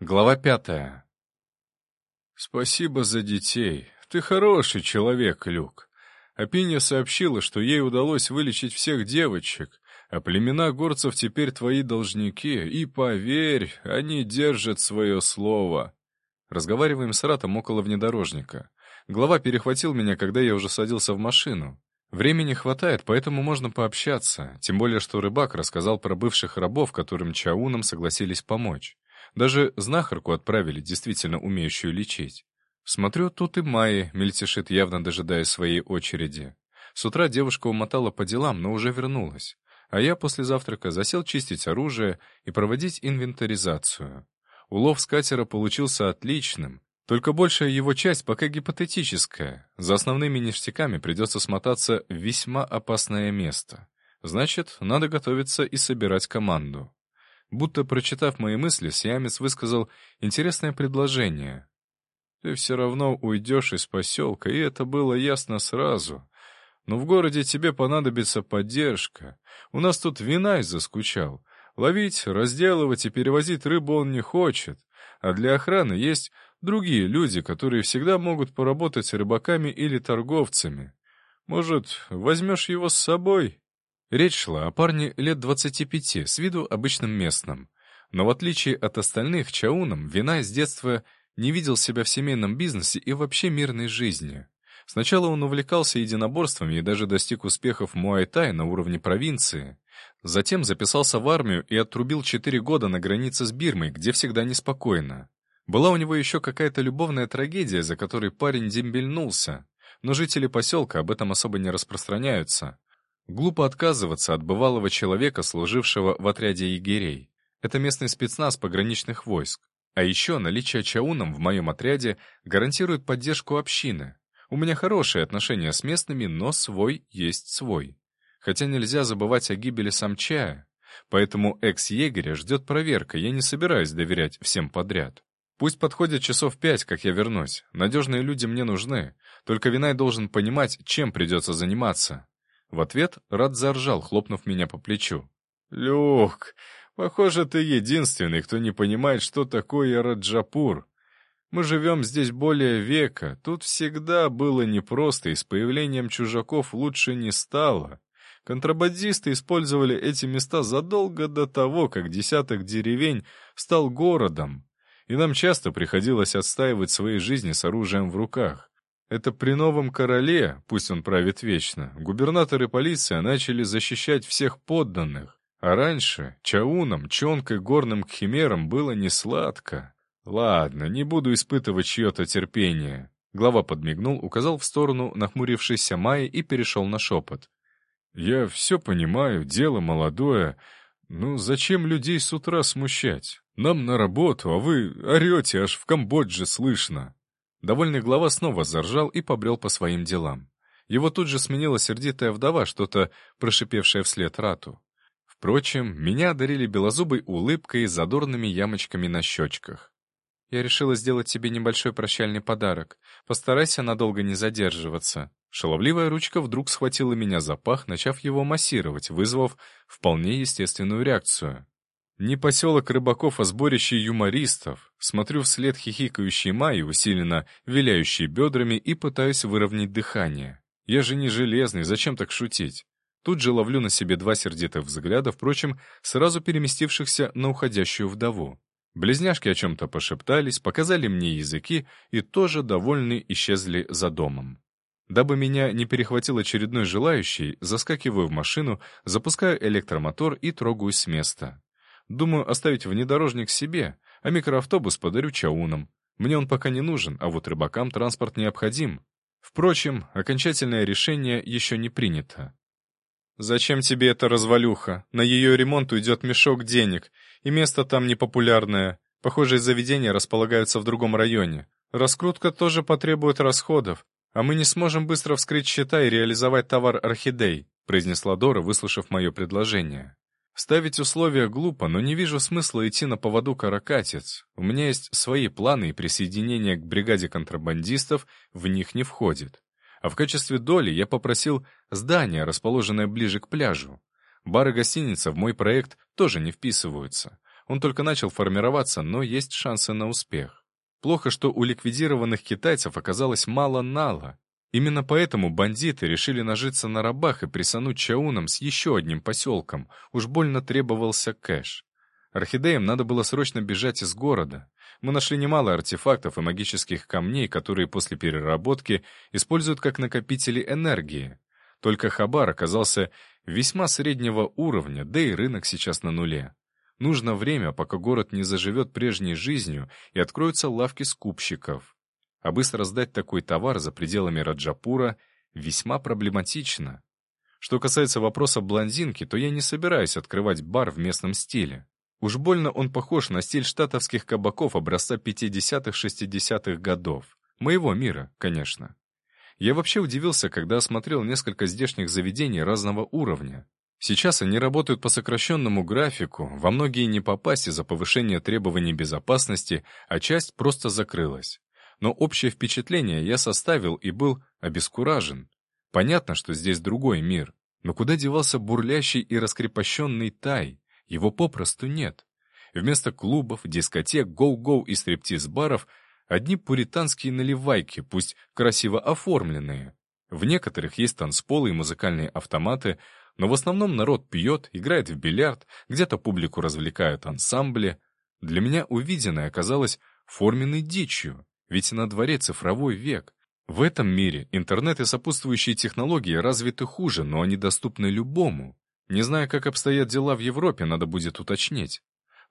Глава пятая. «Спасибо за детей. Ты хороший человек, Люк. Апиня сообщила, что ей удалось вылечить всех девочек, а племена горцев теперь твои должники, и, поверь, они держат свое слово». Разговариваем с Ратом около внедорожника. Глава перехватил меня, когда я уже садился в машину. Времени хватает, поэтому можно пообщаться, тем более, что рыбак рассказал про бывших рабов, которым Чаунам согласились помочь. Даже знахарку отправили, действительно умеющую лечить. Смотрю, тут и Майя мельтешит, явно дожидаясь своей очереди. С утра девушка умотала по делам, но уже вернулась. А я после завтрака засел чистить оружие и проводить инвентаризацию. Улов с катера получился отличным, только большая его часть пока гипотетическая. За основными ништяками придется смотаться в весьма опасное место. Значит, надо готовиться и собирать команду. Будто прочитав мои мысли, Сиамец высказал интересное предложение. «Ты все равно уйдешь из поселка, и это было ясно сразу. Но в городе тебе понадобится поддержка. У нас тут Винай заскучал. Ловить, разделывать и перевозить рыбу он не хочет. А для охраны есть другие люди, которые всегда могут поработать рыбаками или торговцами. Может, возьмешь его с собой?» Речь шла о парне лет 25, с виду обычным местным. Но в отличие от остальных, Чауном вина с детства не видел себя в семейном бизнесе и вообще мирной жизни. Сначала он увлекался единоборствами и даже достиг успехов в Муай-Тай на уровне провинции. Затем записался в армию и отрубил 4 года на границе с Бирмой, где всегда неспокойно. Была у него еще какая-то любовная трагедия, за которой парень дембельнулся, но жители поселка об этом особо не распространяются. Глупо отказываться от бывалого человека, служившего в отряде егерей. Это местный спецназ пограничных войск. А еще наличие чауном в моем отряде гарантирует поддержку общины. У меня хорошие отношения с местными, но свой есть свой. Хотя нельзя забывать о гибели самчая. Поэтому экс-егеря ждет проверка, я не собираюсь доверять всем подряд. Пусть подходит часов пять, как я вернусь. Надежные люди мне нужны. Только Винай должен понимать, чем придется заниматься. В ответ Рад заржал, хлопнув меня по плечу. «Люк, похоже, ты единственный, кто не понимает, что такое Раджапур. Мы живем здесь более века, тут всегда было непросто, и с появлением чужаков лучше не стало. Контрабандисты использовали эти места задолго до того, как десяток деревень стал городом, и нам часто приходилось отстаивать свои жизни с оружием в руках. Это при новом короле, пусть он правит вечно, губернатор и полиция начали защищать всех подданных. А раньше чаунам, чонкой горным кхимерам было не сладко. Ладно, не буду испытывать чье-то терпение. Глава подмигнул, указал в сторону нахмурившейся Майи и перешел на шепот. «Я все понимаю, дело молодое. Ну, зачем людей с утра смущать? Нам на работу, а вы орете, аж в Камбодже слышно». Довольный глава снова заржал и побрел по своим делам. Его тут же сменила сердитая вдова, что-то прошипевшая вслед рату. Впрочем, меня одарили белозубой улыбкой и задорными ямочками на щечках. «Я решила сделать тебе небольшой прощальный подарок. Постарайся надолго не задерживаться». Шаловливая ручка вдруг схватила меня за пах, начав его массировать, вызвав вполне естественную реакцию. Не поселок рыбаков, а сборище юмористов. Смотрю вслед хихикающей Майи, усиленно виляющей бедрами, и пытаюсь выровнять дыхание. Я же не железный, зачем так шутить? Тут же ловлю на себе два сердитых взгляда, впрочем, сразу переместившихся на уходящую вдову. Близняшки о чем-то пошептались, показали мне языки и тоже довольны исчезли за домом. Дабы меня не перехватил очередной желающий, заскакиваю в машину, запускаю электромотор и трогаюсь с места. Думаю оставить внедорожник себе, а микроавтобус подарю чаунам. Мне он пока не нужен, а вот рыбакам транспорт необходим. Впрочем, окончательное решение еще не принято. «Зачем тебе эта развалюха? На ее ремонт уйдет мешок денег, и место там непопулярное. Похожие заведения располагаются в другом районе. Раскрутка тоже потребует расходов, а мы не сможем быстро вскрыть счета и реализовать товар орхидей», произнесла Дора, выслушав мое предложение. Ставить условия глупо, но не вижу смысла идти на поводу каракатиц. У меня есть свои планы, и присоединение к бригаде контрабандистов в них не входит. А в качестве доли я попросил здание, расположенное ближе к пляжу. Бар и гостиница в мой проект тоже не вписываются. Он только начал формироваться, но есть шансы на успех. Плохо, что у ликвидированных китайцев оказалось мало-нало. Именно поэтому бандиты решили нажиться на рабах и присануть чауном с еще одним поселком. Уж больно требовался кэш. Орхидеям надо было срочно бежать из города. Мы нашли немало артефактов и магических камней, которые после переработки используют как накопители энергии. Только Хабар оказался весьма среднего уровня, да и рынок сейчас на нуле. Нужно время, пока город не заживет прежней жизнью и откроются лавки скупщиков. А быстро сдать такой товар за пределами Раджапура весьма проблематично. Что касается вопроса блондинки, то я не собираюсь открывать бар в местном стиле. Уж больно он похож на стиль штатовских кабаков образца 50-60-х годов. Моего мира, конечно. Я вообще удивился, когда осмотрел несколько здешних заведений разного уровня. Сейчас они работают по сокращенному графику, во многие не попасть из-за повышения требований безопасности, а часть просто закрылась. Но общее впечатление я составил и был обескуражен. Понятно, что здесь другой мир, но куда девался бурлящий и раскрепощенный Тай? Его попросту нет. Вместо клубов, дискотек, гоу-гоу и стриптиз-баров одни пуританские наливайки, пусть красиво оформленные. В некоторых есть танцполы и музыкальные автоматы, но в основном народ пьет, играет в бильярд, где-то публику развлекают ансамбли. Для меня увиденное оказалось форменной дичью, ведь на дворе цифровой век. В этом мире интернет и сопутствующие технологии развиты хуже, но они доступны любому. Не знаю, как обстоят дела в Европе, надо будет уточнить.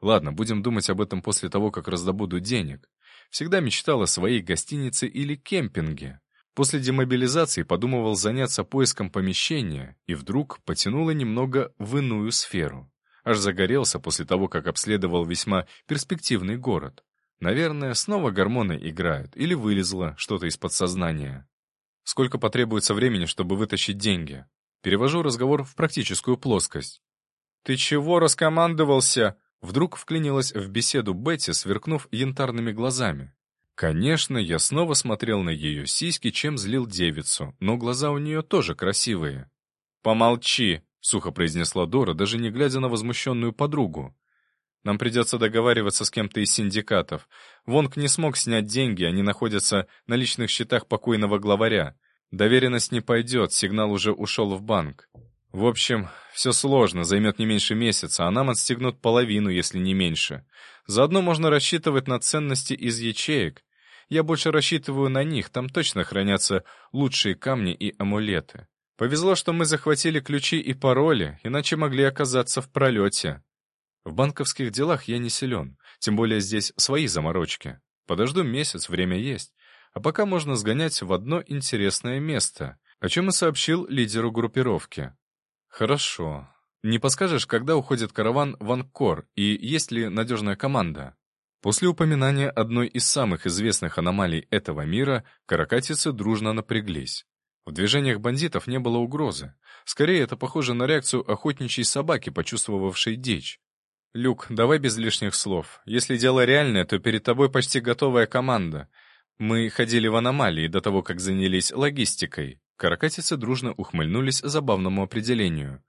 Ладно, будем думать об этом после того, как раздобуду денег. Всегда мечтал о своей гостинице или кемпинге. После демобилизации подумывал заняться поиском помещения, и вдруг потянуло немного в иную сферу. Аж загорелся после того, как обследовал весьма перспективный город. Наверное, снова гормоны играют, или вылезло что-то из подсознания. Сколько потребуется времени, чтобы вытащить деньги? Перевожу разговор в практическую плоскость. «Ты чего раскомандовался?» Вдруг вклинилась в беседу Бетти, сверкнув янтарными глазами. Конечно, я снова смотрел на ее сиськи, чем злил девицу, но глаза у нее тоже красивые. «Помолчи», — сухо произнесла Дора, даже не глядя на возмущенную подругу. «Нам придется договариваться с кем-то из синдикатов. Вонг не смог снять деньги, они находятся на личных счетах покойного главаря. Доверенность не пойдет, сигнал уже ушел в банк. В общем, все сложно, займет не меньше месяца, а нам отстегнут половину, если не меньше. Заодно можно рассчитывать на ценности из ячеек. Я больше рассчитываю на них, там точно хранятся лучшие камни и амулеты. Повезло, что мы захватили ключи и пароли, иначе могли оказаться в пролете. В банковских делах я не силен, тем более здесь свои заморочки. Подожду месяц, время есть. А пока можно сгонять в одно интересное место, о чем и сообщил лидеру группировки. Хорошо. Не подскажешь, когда уходит караван в Анкор и есть ли надежная команда? После упоминания одной из самых известных аномалий этого мира, каракатицы дружно напряглись. В движениях бандитов не было угрозы. Скорее, это похоже на реакцию охотничьей собаки, почувствовавшей дичь. «Люк, давай без лишних слов. Если дело реальное, то перед тобой почти готовая команда. Мы ходили в аномалии до того, как занялись логистикой. Каракатицы дружно ухмыльнулись забавному определению.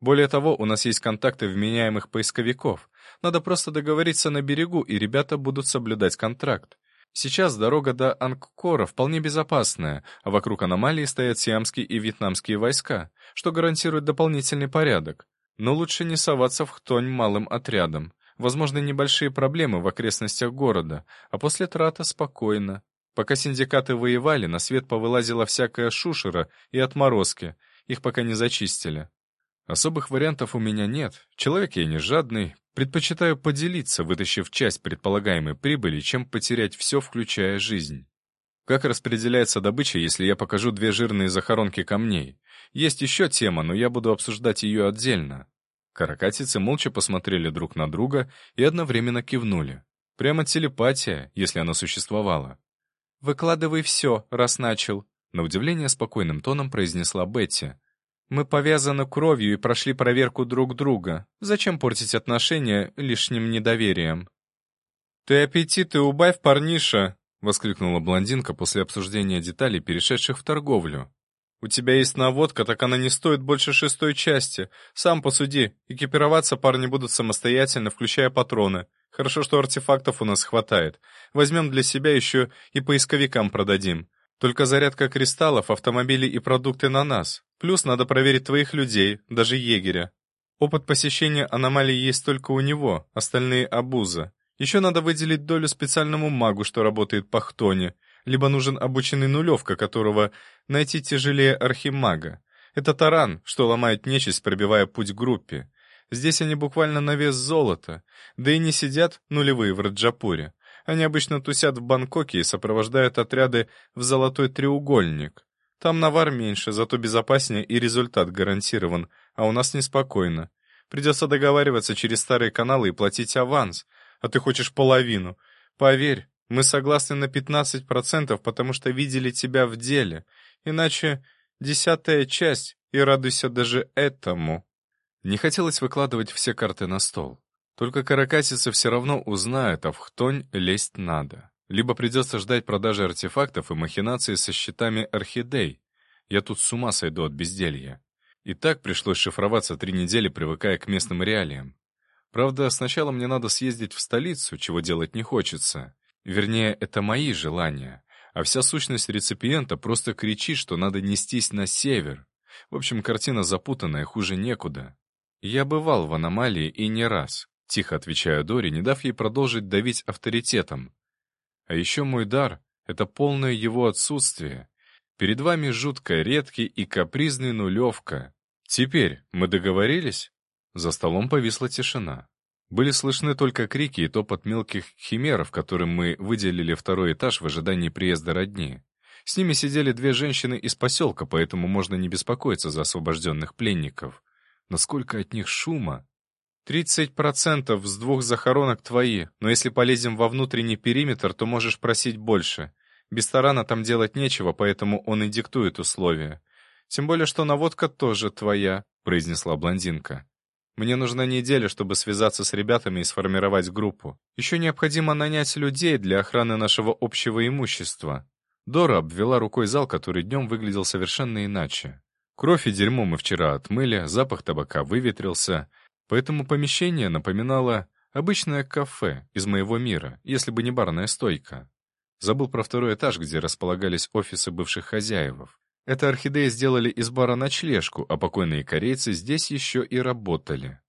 Более того, у нас есть контакты вменяемых поисковиков. Надо просто договориться на берегу, и ребята будут соблюдать контракт. Сейчас дорога до Ангкора вполне безопасная, а вокруг аномалии стоят сиамские и вьетнамские войска, что гарантирует дополнительный порядок. Но лучше не соваться в хтонь малым отрядом. Возможны небольшие проблемы в окрестностях города, а после трата спокойно. Пока синдикаты воевали, на свет повылазила всякая шушера и отморозки, их пока не зачистили. Особых вариантов у меня нет, человек я не жадный, предпочитаю поделиться, вытащив часть предполагаемой прибыли, чем потерять все, включая жизнь. Как распределяется добыча, если я покажу две жирные захоронки камней? Есть еще тема, но я буду обсуждать ее отдельно. Каракатицы молча посмотрели друг на друга и одновременно кивнули. Прямо телепатия, если она существовала. «Выкладывай все, раз начал», — на удивление спокойным тоном произнесла Бетти. «Мы повязаны кровью и прошли проверку друг друга. Зачем портить отношения лишним недоверием?» «Ты аппетиты убавь, парниша!» — воскликнула блондинка после обсуждения деталей, перешедших в торговлю. У тебя есть наводка, так она не стоит больше шестой части. Сам посуди, экипироваться парни будут самостоятельно, включая патроны. Хорошо, что артефактов у нас хватает. Возьмем для себя еще и поисковикам продадим. Только зарядка кристаллов, автомобили и продукты на нас. Плюс надо проверить твоих людей, даже егеря. Опыт посещения аномалий есть только у него, остальные — обуза. Еще надо выделить долю специальному магу, что работает по хтоне. Либо нужен обученный нулевка, которого найти тяжелее архимага. Это таран, что ломает нечисть, пробивая путь группе. Здесь они буквально на вес золота. Да и не сидят нулевые в Раджапуре. Они обычно тусят в Бангкоке и сопровождают отряды в Золотой треугольник. Там навар меньше, зато безопаснее и результат гарантирован, а у нас неспокойно. Придется договариваться через старые каналы и платить аванс, а ты хочешь половину. Поверь, мы согласны на 15%, потому что видели тебя в деле. Иначе десятая часть, и радуйся даже этому. Не хотелось выкладывать все карты на стол. Только каракатицы все равно узнают, а в хтонь лезть надо. Либо придется ждать продажи артефактов и махинации со счетами орхидей. Я тут с ума сойду от безделья. И так пришлось шифроваться три недели, привыкая к местным реалиям. Правда, сначала мне надо съездить в столицу, чего делать не хочется. Вернее, это мои желания. А вся сущность реципиента просто кричит, что надо нестись на север. В общем, картина запутанная, хуже некуда. Я бывал в аномалии и не раз. Тихо отвечаю Дори, не дав ей продолжить давить авторитетом. А еще мой дар — это полное его отсутствие. Перед вами жутко редкий и капризный нулевка. Теперь мы договорились? За столом повисла тишина. Были слышны только крики и топот мелких химеров, которым мы выделили второй этаж в ожидании приезда родни. С ними сидели две женщины из поселка, поэтому можно не беспокоиться за освобожденных пленников. Насколько от них шума! «Тридцать процентов с двух захоронок твои, но если полезем во внутренний периметр, то можешь просить больше. Без тарана там делать нечего, поэтому он и диктует условия. Тем более, что наводка тоже твоя», — произнесла блондинка. «Мне нужна неделя, чтобы связаться с ребятами и сформировать группу. Еще необходимо нанять людей для охраны нашего общего имущества». Дора обвела рукой зал, который днем выглядел совершенно иначе. Кровь и дерьмо мы вчера отмыли, запах табака выветрился — Поэтому помещение напоминало обычное кафе из моего мира, если бы не барная стойка. Забыл про второй этаж, где располагались офисы бывших хозяевов. Это орхидеи сделали из бара ночлежку, а покойные корейцы здесь еще и работали.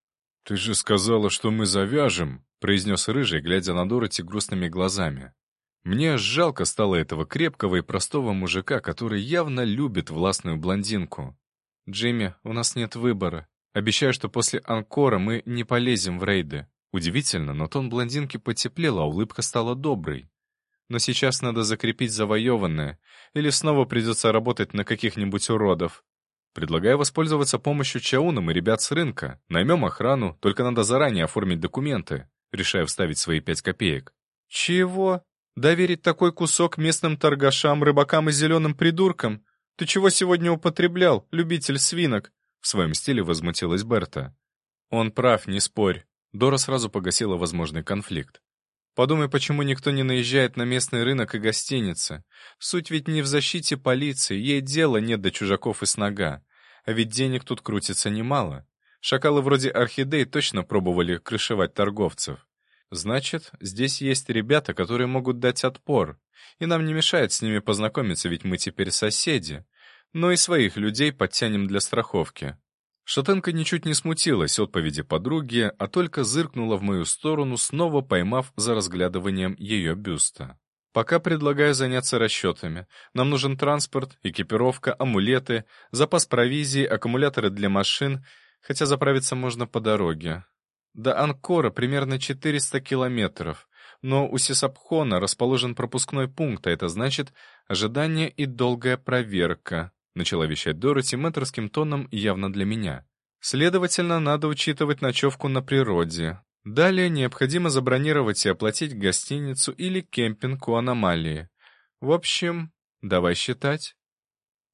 «Ты же сказала, что мы завяжем», — произнес Рыжий, глядя на Дороти грустными глазами. Мне жалко стало этого крепкого и простого мужика, который явно любит властную блондинку. «Джимми, у нас нет выбора. Обещаю, что после анкора мы не полезем в рейды. Удивительно, но тон блондинки потеплел, а улыбка стала доброй. Но сейчас надо закрепить завоеванное, или снова придется работать на каких-нибудь уродов. Предлагаю воспользоваться помощью Чаунам и ребят с рынка. Наймем охрану, только надо заранее оформить документы. Решаю вставить свои пять копеек. Чего? Доверить такой кусок местным торгашам, рыбакам и зеленым придуркам? Ты чего сегодня употреблял, любитель свинок? В своем стиле возмутилась Берта. «Он прав, не спорь». Дора сразу погасила возможный конфликт. «Подумай, почему никто не наезжает на местный рынок и гостиницы. Суть ведь не в защите полиции, ей дела нет до чужаков и снога. А ведь денег тут крутится немало. Шакалы вроде орхидей точно пробовали крышевать торговцев. Значит, здесь есть ребята, которые могут дать отпор. И нам не мешает с ними познакомиться, ведь мы теперь соседи но и своих людей подтянем для страховки. Шатенка ничуть не смутилась отповеди подруги, а только зыркнула в мою сторону, снова поймав за разглядыванием ее бюста. «Пока предлагаю заняться расчетами. Нам нужен транспорт, экипировка, амулеты, запас провизии, аккумуляторы для машин, хотя заправиться можно по дороге. До Анкора примерно 400 километров, но у Сисапхона расположен пропускной пункт, а это значит ожидание и долгая проверка. — начала вещать Дороти мэтрским тоном явно для меня. «Следовательно, надо учитывать ночевку на природе. Далее необходимо забронировать и оплатить гостиницу или кемпинг у аномалии. В общем, давай считать».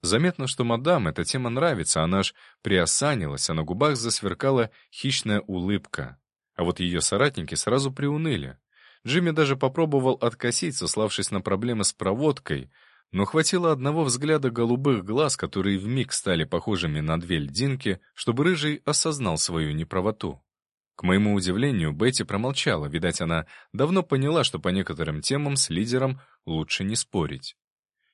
Заметно, что мадам эта тема нравится, она аж приосанилась, а на губах засверкала хищная улыбка. А вот ее соратники сразу приуныли. Джимми даже попробовал откосить, сославшись на проблемы с проводкой, Но хватило одного взгляда голубых глаз, которые вмиг стали похожими на две льдинки, чтобы Рыжий осознал свою неправоту. К моему удивлению, Бетти промолчала, видать, она давно поняла, что по некоторым темам с лидером лучше не спорить.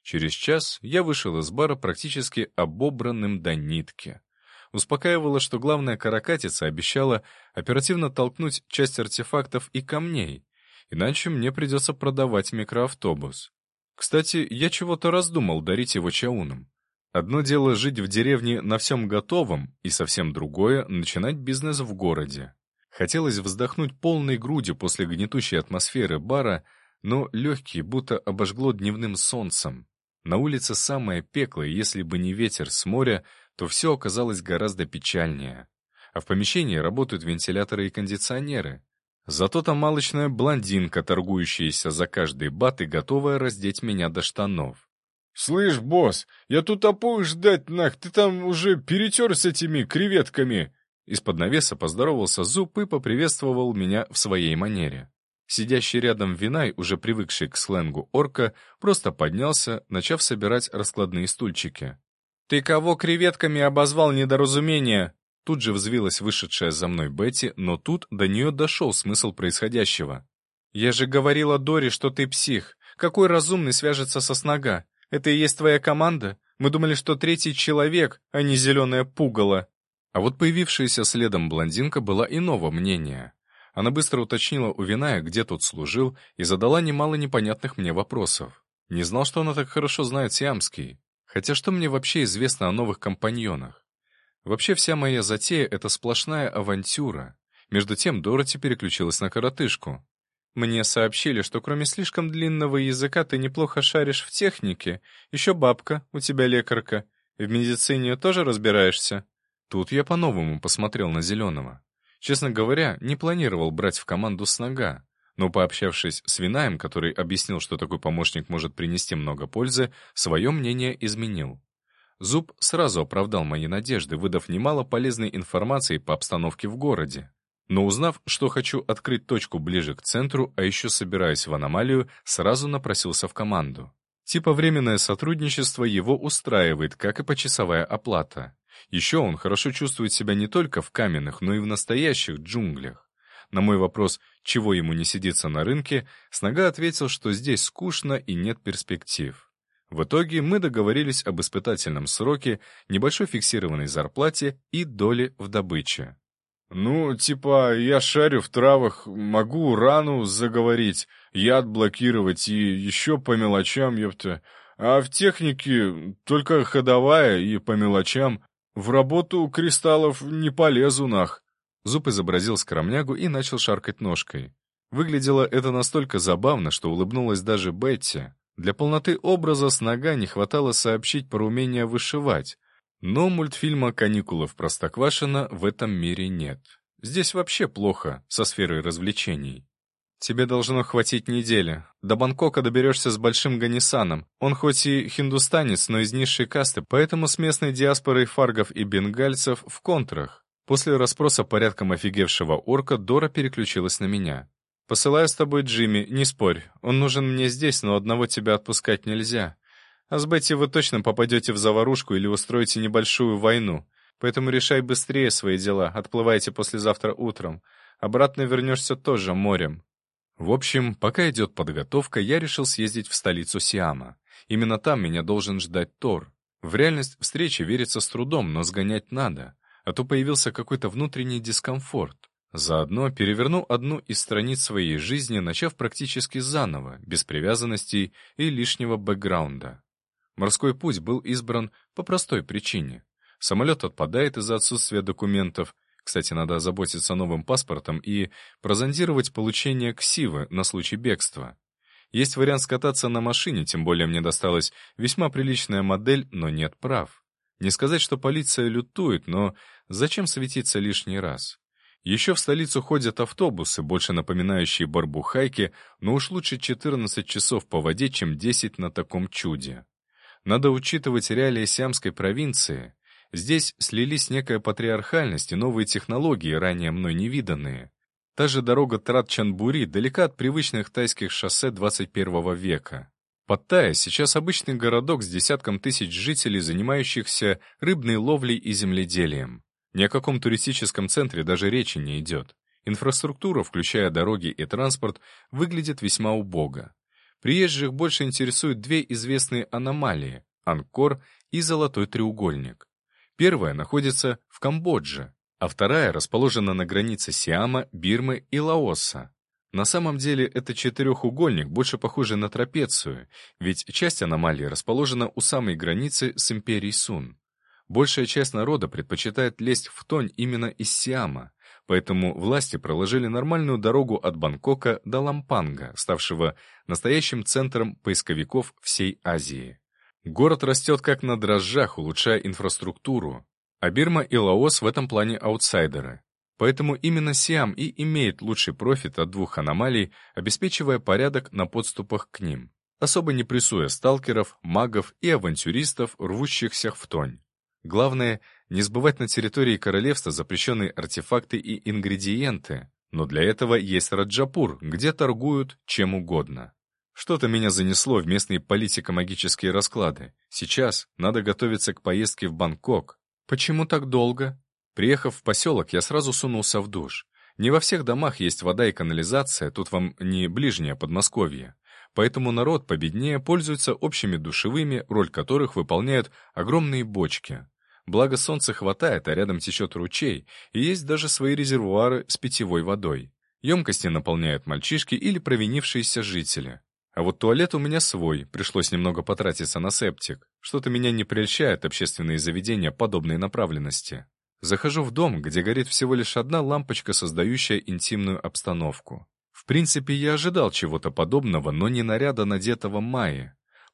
Через час я вышел из бара практически обобранным до нитки. Успокаивало, что главная каракатица обещала оперативно толкнуть часть артефактов и камней, иначе мне придется продавать микроавтобус. Кстати, я чего-то раздумал дарить его чаунам. Одно дело жить в деревне на всем готовом, и совсем другое — начинать бизнес в городе. Хотелось вздохнуть полной грудью после гнетущей атмосферы бара, но легкие будто обожгло дневным солнцем. На улице самое пекло, и если бы не ветер с моря, то все оказалось гораздо печальнее. А в помещении работают вентиляторы и кондиционеры. Зато там малочная блондинка, торгующаяся за каждый бат и готовая раздеть меня до штанов. «Слышь, босс, я тут опою ждать нах, ты там уже перетер с этими креветками!» Из-под навеса поздоровался Зуб и поприветствовал меня в своей манере. Сидящий рядом Винай, уже привыкший к сленгу орка, просто поднялся, начав собирать раскладные стульчики. «Ты кого креветками обозвал недоразумение?» Тут же взвилась вышедшая за мной Бетти, но тут до нее дошел смысл происходящего. «Я же говорила Дори, что ты псих. Какой разумный свяжется со снога? Это и есть твоя команда? Мы думали, что третий человек, а не зеленое пугало». А вот появившаяся следом блондинка была иного мнения. Она быстро уточнила у Виная, где тот служил, и задала немало непонятных мне вопросов. Не знал, что она так хорошо знает сиамский. Хотя что мне вообще известно о новых компаньонах? Вообще вся моя затея — это сплошная авантюра. Между тем Дороти переключилась на коротышку. «Мне сообщили, что кроме слишком длинного языка ты неплохо шаришь в технике. Еще бабка, у тебя лекарка. В медицине тоже разбираешься?» Тут я по-новому посмотрел на Зеленого. Честно говоря, не планировал брать в команду с нога, но пообщавшись с Винаем, который объяснил, что такой помощник может принести много пользы, свое мнение изменил. Зуб сразу оправдал мои надежды, выдав немало полезной информации по обстановке в городе. Но узнав, что хочу открыть точку ближе к центру, а еще собираюсь в аномалию, сразу напросился в команду. Типа временное сотрудничество его устраивает, как и почасовая оплата. Еще он хорошо чувствует себя не только в каменных, но и в настоящих джунглях. На мой вопрос, чего ему не сидится на рынке, Снага ответил, что здесь скучно и нет перспектив. В итоге мы договорились об испытательном сроке, небольшой фиксированной зарплате и доле в добыче. «Ну, типа, я шарю в травах, могу рану заговорить, яд блокировать и еще по мелочам, ёпта. А в технике только ходовая и по мелочам. В работу кристаллов не полезу, нах». Зуб изобразил скромнягу и начал шаркать ножкой. Выглядело это настолько забавно, что улыбнулась даже Бетти. Для полноты образа с нога не хватало сообщить про умение вышивать. Но мультфильма «Каникулы в Простоквашино» в этом мире нет. Здесь вообще плохо со сферой развлечений. Тебе должно хватить недели. До Бангкока доберешься с Большим Ганисаном. Он хоть и хиндустанец, но из низшей касты, поэтому с местной диаспорой фаргов и бенгальцев в контрах. После расспроса порядком офигевшего орка Дора переключилась на меня. «Посылаю с тобой Джимми, не спорь. Он нужен мне здесь, но одного тебя отпускать нельзя. А с Бетти вы точно попадете в заварушку или устроите небольшую войну. Поэтому решай быстрее свои дела, отплывайте послезавтра утром. Обратно вернешься тоже морем. В общем, пока идет подготовка, я решил съездить в столицу Сиама. Именно там меня должен ждать Тор. В реальность встречи верится с трудом, но сгонять надо, а то появился какой-то внутренний дискомфорт. Заодно переверну одну из страниц своей жизни, начав практически заново, без привязанностей и лишнего бэкграунда. Морской путь был избран по простой причине. Самолет отпадает из-за отсутствия документов, кстати, надо озаботиться новым паспортом и прозондировать получение ксивы на случай бегства. Есть вариант скататься на машине, тем более мне досталась весьма приличная модель, но нет прав. Не сказать, что полиция лютует, но зачем светиться лишний раз? Еще в столицу ходят автобусы, больше напоминающие барбухайки, но уж лучше 14 часов по воде, чем 10 на таком чуде. Надо учитывать реалии сиамской провинции. Здесь слились некая патриархальность и новые технологии, ранее мной невиданные. Та же дорога Трат-Чанбури далека от привычных тайских шоссе 21 века. Паттайя сейчас обычный городок с десятком тысяч жителей, занимающихся рыбной ловлей и земледелием. Ни о каком туристическом центре даже речи не идет. Инфраструктура, включая дороги и транспорт, выглядит весьма убого. Приезжих больше интересуют две известные аномалии — Анкор и Золотой треугольник. Первая находится в Камбодже, а вторая расположена на границе Сиама, Бирмы и Лаоса. На самом деле это четырехугольник, больше похожий на трапецию, ведь часть аномалии расположена у самой границы с империей Сун. Большая часть народа предпочитает лезть в тонь именно из Сиама, поэтому власти проложили нормальную дорогу от Бангкока до Лампанга, ставшего настоящим центром поисковиков всей Азии. Город растет как на дрожжах, улучшая инфраструктуру, а Бирма и Лаос в этом плане аутсайдеры. Поэтому именно Сиам и имеет лучший профит от двух аномалий, обеспечивая порядок на подступах к ним, особо не прессуя сталкеров, магов и авантюристов, рвущихся в тонь. Главное, не сбывать на территории королевства запрещенные артефакты и ингредиенты, но для этого есть Раджапур, где торгуют чем угодно. Что-то меня занесло в местные политико-магические расклады. Сейчас надо готовиться к поездке в Бангкок. Почему так долго? Приехав в поселок, я сразу сунулся в душ. Не во всех домах есть вода и канализация, тут вам не ближнее Подмосковье. Поэтому народ победнее пользуется общими душевыми, роль которых выполняют огромные бочки. Благо солнца хватает, а рядом течет ручей, и есть даже свои резервуары с питьевой водой. Емкости наполняют мальчишки или провинившиеся жители. А вот туалет у меня свой, пришлось немного потратиться на септик. Что-то меня не прельщает общественные заведения подобной направленности. Захожу в дом, где горит всего лишь одна лампочка, создающая интимную обстановку. В принципе, я ожидал чего-то подобного, но не наряда, надетого Майи.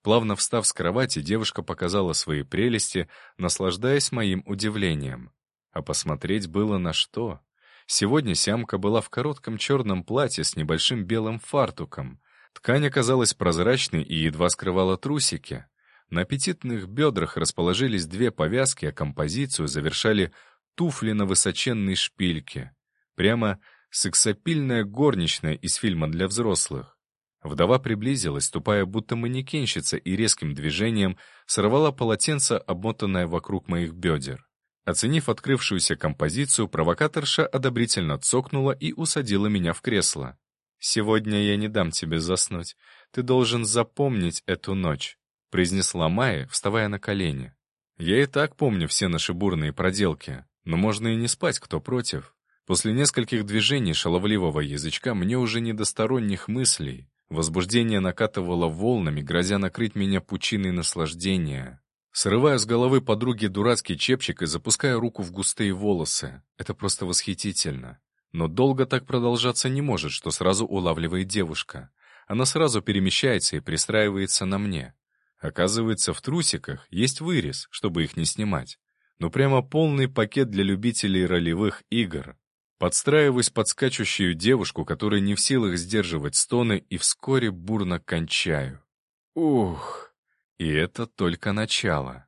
Плавно встав с кровати, девушка показала свои прелести, наслаждаясь моим удивлением. А посмотреть было на что. Сегодня Сямка была в коротком черном платье с небольшим белым фартуком. Ткань оказалась прозрачной и едва скрывала трусики. На аппетитных бедрах расположились две повязки, а композицию завершали туфли на высоченной шпильке. Прямо сексапильная горничная из фильма для взрослых. Вдова приблизилась, ступая будто манекенщица, и резким движением сорвала полотенце, обмотанное вокруг моих бедер. Оценив открывшуюся композицию, провокаторша одобрительно цокнула и усадила меня в кресло. «Сегодня я не дам тебе заснуть. Ты должен запомнить эту ночь», — произнесла Майя, вставая на колени. «Я и так помню все наши бурные проделки, но можно и не спать, кто против. После нескольких движений шаловливого язычка мне уже не до сторонних мыслей. Возбуждение накатывало волнами, грозя накрыть меня пучиной наслаждения. Срываю с головы подруги дурацкий чепчик и запускаю руку в густые волосы. Это просто восхитительно. Но долго так продолжаться не может, что сразу улавливает девушка. Она сразу перемещается и пристраивается на мне. Оказывается, в трусиках есть вырез, чтобы их не снимать. Ну прямо полный пакет для любителей ролевых игр. Подстраиваюсь под скачущую девушку, которая не в силах сдерживать стоны, и вскоре бурно кончаю. Ух, и это только начало.